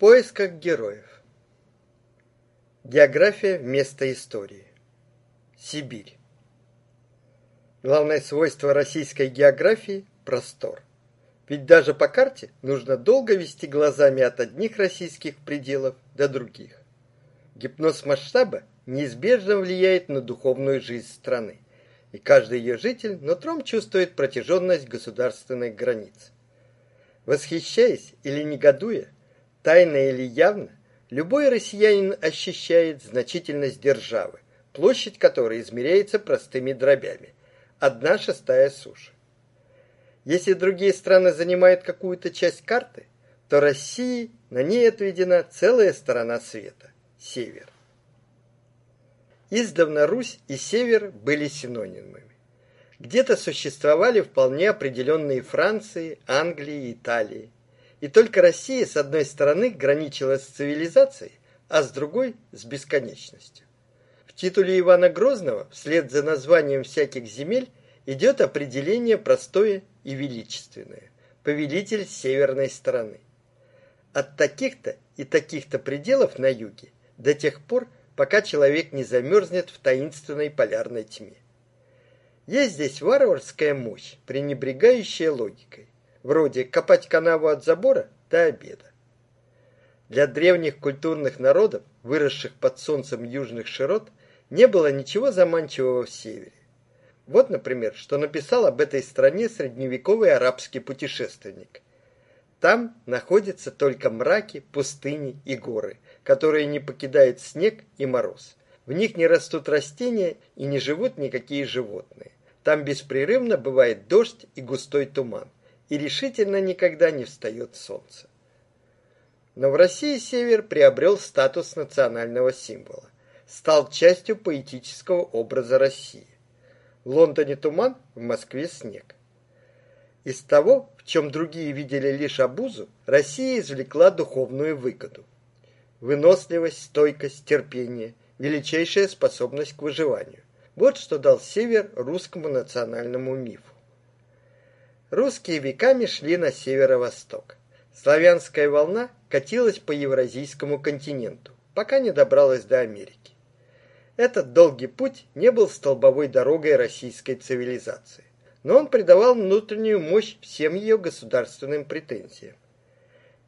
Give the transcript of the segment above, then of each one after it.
Поисках героев. География вместо истории. Сибирь. Главное свойство российской географии – простор. Ведь даже по карте нужно долго вести глазами от одних российских пределов до других. Гипноз масштаба неизбежно влияет на духовную жизнь страны, и каждый ее житель нутром чувствует протяженность государственных границ. Восхищаясь или негодуя, тайно или явно, любой россиянин ощущает значительность державы, площадь которой измеряется простыми дробями – одна шестая суши. Если другие страны занимают какую-то часть карты, то России на ней отведена целая сторона света – север. Издавна Русь и север были синонимами. Где-то существовали вполне определенные Франции, Англии Италии. И только Россия с одной стороны граничила с цивилизацией, а с другой – с бесконечностью. В титуле Ивана Грозного вслед за названием всяких земель идет определение простое и величественное – повелитель северной стороны. От таких-то и таких-то пределов на юге до тех пор, пока человек не замерзнет в таинственной полярной тьме. Есть здесь варварская мощь, пренебрегающая логикой, вроде копать канаву от забора до обеда. Для древних культурных народов, выросших под солнцем южных широт, не было ничего заманчивого в севере. Вот, например, что написал об этой стране средневековый арабский путешественник. Там находятся только мраки, пустыни и горы, которые не покидают снег и мороз. В них не растут растения и не живут никакие животные. Там беспрерывно бывает дождь и густой туман, и решительно никогда не встает солнце. Но в России север приобрел статус национального символа, стал частью поэтического образа России. В Лондоне туман, в Москве снег. Из того, в чем другие видели лишь обузу, Россия извлекла духовную выгоду. Выносливость, стойкость, терпение, величайшая способность к выживанию. Вот что дал север русскому национальному мифу. Русские веками шли на северо-восток. Славянская волна катилась по евразийскому континенту, пока не добралась до Америки. Этот долгий путь не был столбовой дорогой российской цивилизации, но он придавал внутреннюю мощь всем ее государственным претензиям.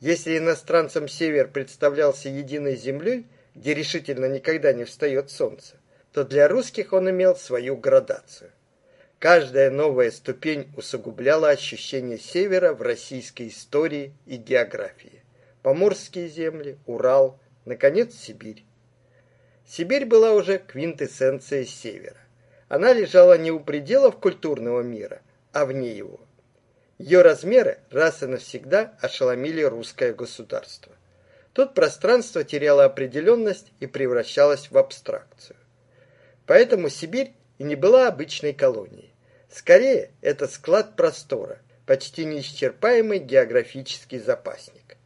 Если иностранцам север представлялся единой землей, где решительно никогда не встает солнце, то для русских он имел свою градацию. Каждая новая ступень усугубляла ощущение севера в российской истории и географии. Поморские земли, Урал, наконец, Сибирь. Сибирь была уже квинтэссенцией севера. Она лежала не у пределов культурного мира, а вне его. Ее размеры раз и навсегда ошеломили русское государство. Тут пространство теряло определенность и превращалось в абстракцию. Поэтому Сибирь и не была обычной колонией. Скорее, это склад простора, почти неисчерпаемый географический запасник.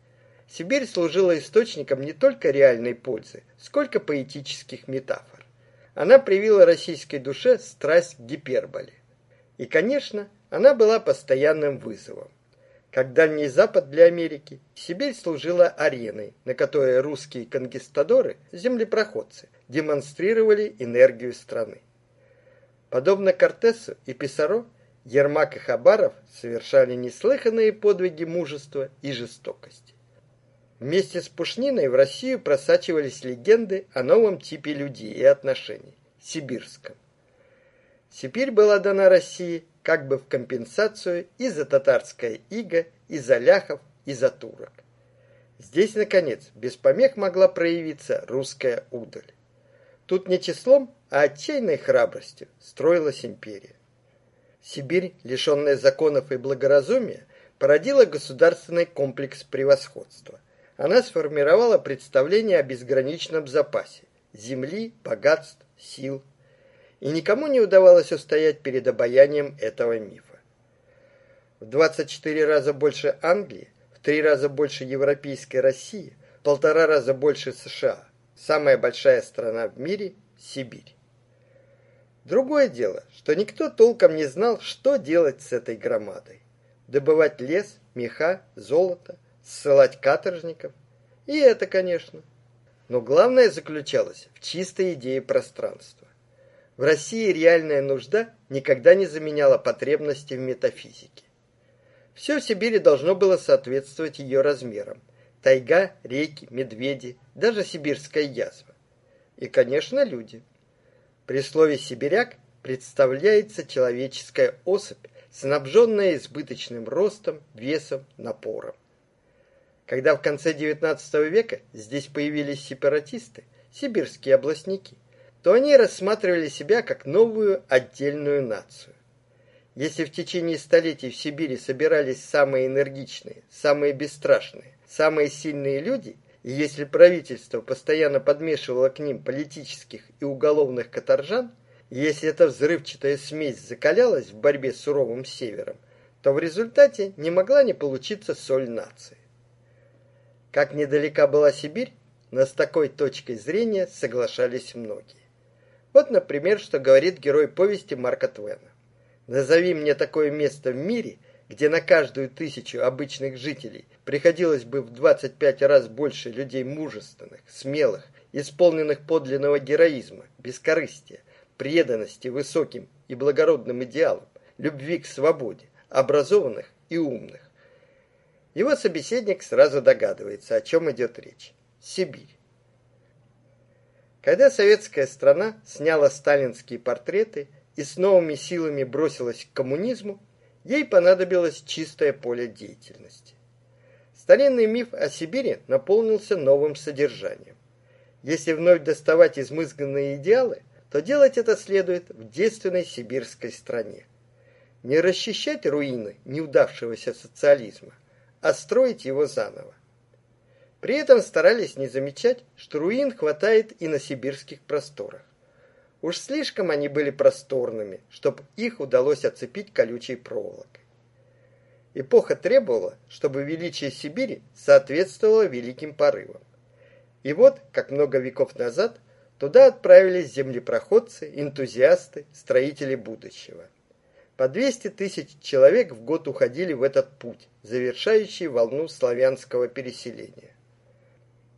Сибирь служила источником не только реальной пользы, сколько поэтических метафор. Она привила российской душе страсть к гиперболе. И, конечно, она была постоянным вызовом. Как Дальний Запад для Америки, Сибирь служила ареной, на которой русские конкистадоры, землепроходцы, демонстрировали энергию страны. Подобно Кортесу и Писаро, Ермак и Хабаров совершали неслыханные подвиги мужества и жестокости. Вместе с Пушниной в Россию просачивались легенды о новом типе людей и отношений – сибирском. Сибирь была дана России как бы в компенсацию и за татарское иго, и за ляхов, и за турок. Здесь, наконец, без помех могла проявиться русская удаль. Тут не числом, а отчаянной храбростью строилась империя. Сибирь, лишенная законов и благоразумия, породила государственный комплекс превосходства она сформировала представление о безграничном запасе земли, богатств, сил, и никому не удавалось устоять перед обаянием этого мифа. В 24 раза больше Англии, в три раза больше европейской России, в полтора раза больше США. Самая большая страна в мире – Сибирь. Другое дело, что никто толком не знал, что делать с этой громадой. Добывать лес, меха, золото – ссылать каторжников И это, конечно. Но главное заключалось в чистой идее пространства. В России реальная нужда никогда не заменяла потребности в метафизике. Все в Сибири должно было соответствовать ее размерам. Тайга, реки, медведи, даже сибирская язва. И, конечно, люди. При слове «сибиряк» представляется человеческая особь, снабженная избыточным ростом, весом, напором. Когда в конце XIX века здесь появились сепаратисты, сибирские областники, то они рассматривали себя как новую отдельную нацию. Если в течение столетий в Сибири собирались самые энергичные, самые бесстрашные, самые сильные люди, и если правительство постоянно подмешивало к ним политических и уголовных каторжан, если эта взрывчатая смесь закалялась в борьбе с суровым севером, то в результате не могла не получиться соль нации. Как недалека была Сибирь, но с такой точкой зрения соглашались многие. Вот, например, что говорит герой повести Марка Твена. «Назови мне такое место в мире, где на каждую тысячу обычных жителей приходилось бы в 25 раз больше людей мужественных, смелых, исполненных подлинного героизма, бескорыстия, преданности высоким и благородным идеалам, любви к свободе, образованных и умных. Его собеседник сразу догадывается, о чем идет речь. Сибирь. Когда советская страна сняла сталинские портреты и с новыми силами бросилась к коммунизму, ей понадобилось чистое поле деятельности. Старинный миф о Сибири наполнился новым содержанием. Если вновь доставать измызганные идеалы, то делать это следует в девственной сибирской стране. Не расчищать руины неудавшегося социализма, а строить его заново. При этом старались не замечать, что руин хватает и на сибирских просторах. Уж слишком они были просторными, чтобы их удалось оцепить колючей проволокой. Эпоха требовала, чтобы величие Сибири соответствовало великим порывам. И вот, как много веков назад, туда отправились землепроходцы, энтузиасты, строители будущего – по 200 тысяч человек в год уходили в этот путь, завершающий волну славянского переселения.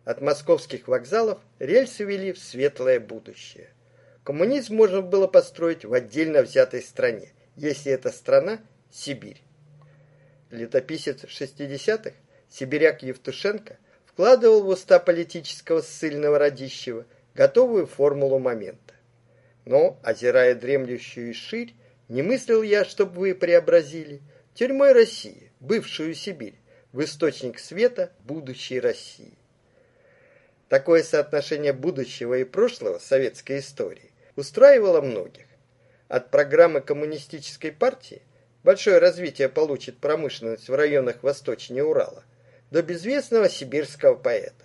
От московских вокзалов рельсы вели в светлое будущее. Коммунизм можно было построить в отдельно взятой стране, если эта страна – Сибирь. Летописец 60-х, сибиряк Евтушенко, вкладывал в уста политического ссыльного Радищева готовую формулу момента. Но, озирая дремлющую ширь, не мыслил я, чтобы вы преобразили тюрьмой России, бывшую Сибирь, в источник света будущей России. Такое соотношение будущего и прошлого советской истории устраивало многих. От программы коммунистической партии большое развитие получит промышленность в районах восточнее Урала до безвестного сибирского поэта.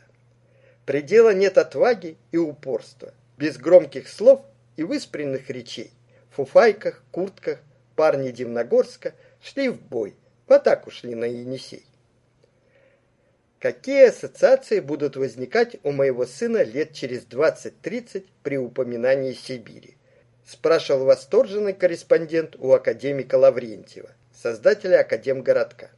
Предела нет отваги и упорства, без громких слов и выспренных речей фуфайках, куртках парни Дивногорска шли в бой, в атаку шли на Енисей. Какие ассоциации будут возникать у моего сына лет через 20-30 при упоминании Сибири? Спрашивал восторженный корреспондент у академика Лаврентьева, создателя Академгородка.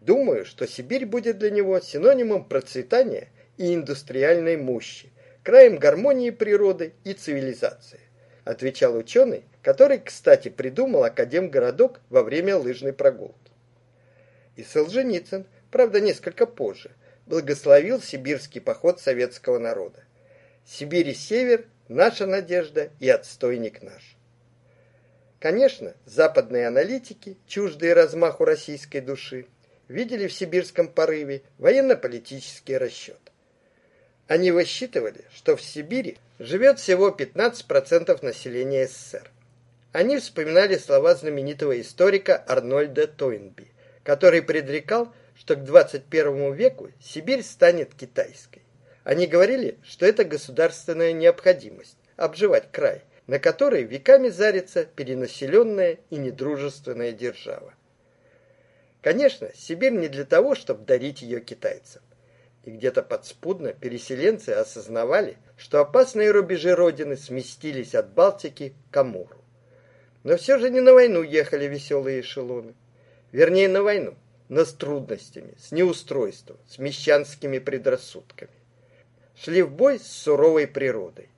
Думаю, что Сибирь будет для него синонимом процветания и индустриальной мощи, краем гармонии природы и цивилизации отвечал ученый, который, кстати, придумал академгородок во время лыжной прогулки. И Солженицын, правда, несколько позже, благословил сибирский поход советского народа. Сибирь и север – наша надежда и отстойник наш. Конечно, западные аналитики, чуждые размаху российской души, видели в сибирском порыве военно-политический расчет. Они высчитывали, что в Сибири живет всего 15% населения СССР. Они вспоминали слова знаменитого историка Арнольда Тойнби, который предрекал, что к 21 веку Сибирь станет китайской. Они говорили, что это государственная необходимость – обживать край, на который веками зарится перенаселенная и недружественная держава. Конечно, Сибирь не для того, чтобы дарить ее китайцам и где-то подспудно переселенцы осознавали, что опасные рубежи родины сместились от Балтики к Амуру. Но все же не на войну ехали веселые эшелоны. Вернее, на войну, но с трудностями, с неустройством, с мещанскими предрассудками. Шли в бой с суровой природой.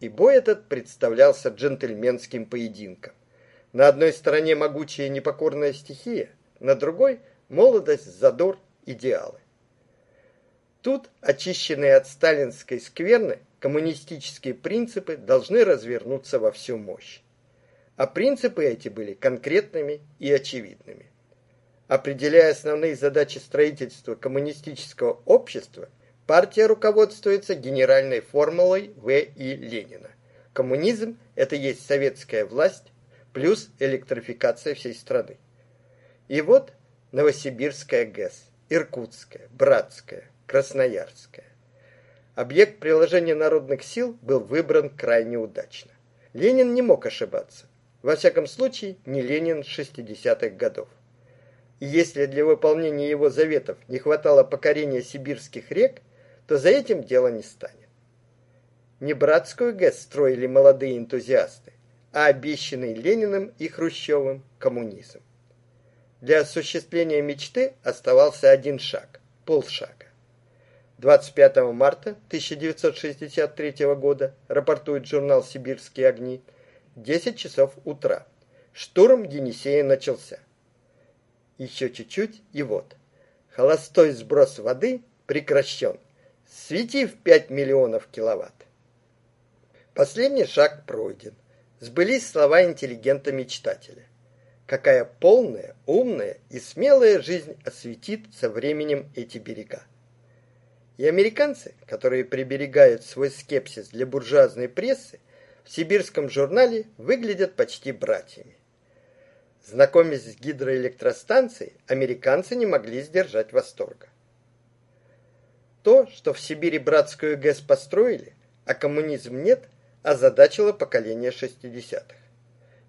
И бой этот представлялся джентльменским поединком. На одной стороне могучая непокорная стихия, на другой – молодость, задор, идеалы. Тут, очищенные от сталинской скверны, коммунистические принципы должны развернуться во всю мощь. А принципы эти были конкретными и очевидными. Определяя основные задачи строительства коммунистического общества, партия руководствуется генеральной формулой В. И. Ленина. Коммунизм – это есть советская власть плюс электрификация всей страны. И вот Новосибирская ГЭС, Иркутская, Братская, Красноярская. Объект приложения народных сил был выбран крайне удачно. Ленин не мог ошибаться. Во всяком случае, не Ленин 60-х годов. И если для выполнения его заветов не хватало покорения сибирских рек, то за этим дело не станет. Не братскую ГЭС строили молодые энтузиасты, а обещанный Лениным и Хрущевым коммунизм. Для осуществления мечты оставался один шаг, полшага. 25 марта 1963 года, рапортует журнал «Сибирские огни», 10 часов утра. Штурм Енисея начался. Еще чуть-чуть, и вот. Холостой сброс воды прекращен. Свети в 5 миллионов киловатт. Последний шаг пройден. Сбылись слова интеллигента-мечтателя. Какая полная, умная и смелая жизнь осветит со временем эти берега. И американцы, которые приберегают свой скепсис для буржуазной прессы, в сибирском журнале выглядят почти братьями. Знакомясь с гидроэлектростанцией, американцы не могли сдержать восторга. То, что в Сибири братскую ГЭС построили, а коммунизм нет, озадачило поколение 60-х.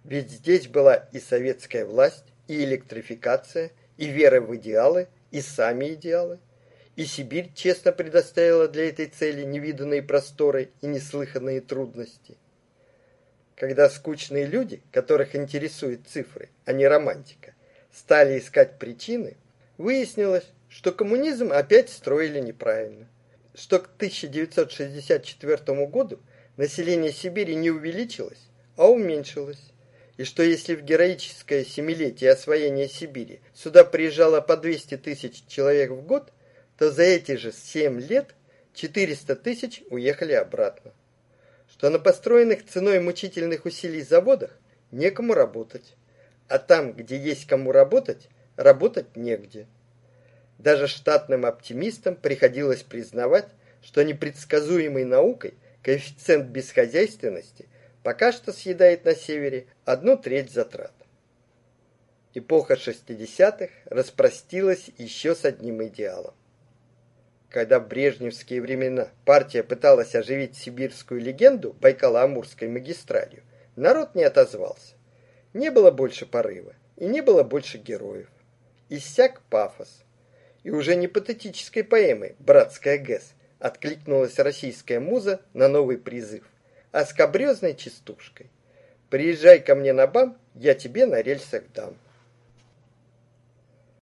Ведь здесь была и советская власть, и электрификация, и вера в идеалы, и сами идеалы – и Сибирь честно предоставила для этой цели невиданные просторы и неслыханные трудности. Когда скучные люди, которых интересуют цифры, а не романтика, стали искать причины, выяснилось, что коммунизм опять строили неправильно, что к 1964 году население Сибири не увеличилось, а уменьшилось, и что если в героическое семилетие освоения Сибири сюда приезжало по 200 тысяч человек в год, то за эти же 7 лет 400 тысяч уехали обратно. Что на построенных ценой мучительных усилий заводах некому работать, а там, где есть кому работать, работать негде. Даже штатным оптимистам приходилось признавать, что непредсказуемой наукой коэффициент бесхозяйственности пока что съедает на севере одну треть затрат. Эпоха 60-х распростилась еще с одним идеалом когда в брежневские времена партия пыталась оживить сибирскую легенду Байкало-Амурской магистралью, народ не отозвался. Не было больше порыва, и не было больше героев. Иссяк пафос. И уже не патетической поэмой «Братская ГЭС» откликнулась российская муза на новый призыв, а скобрезной частушкой. «Приезжай ко мне на бам, я тебе на рельсах дам».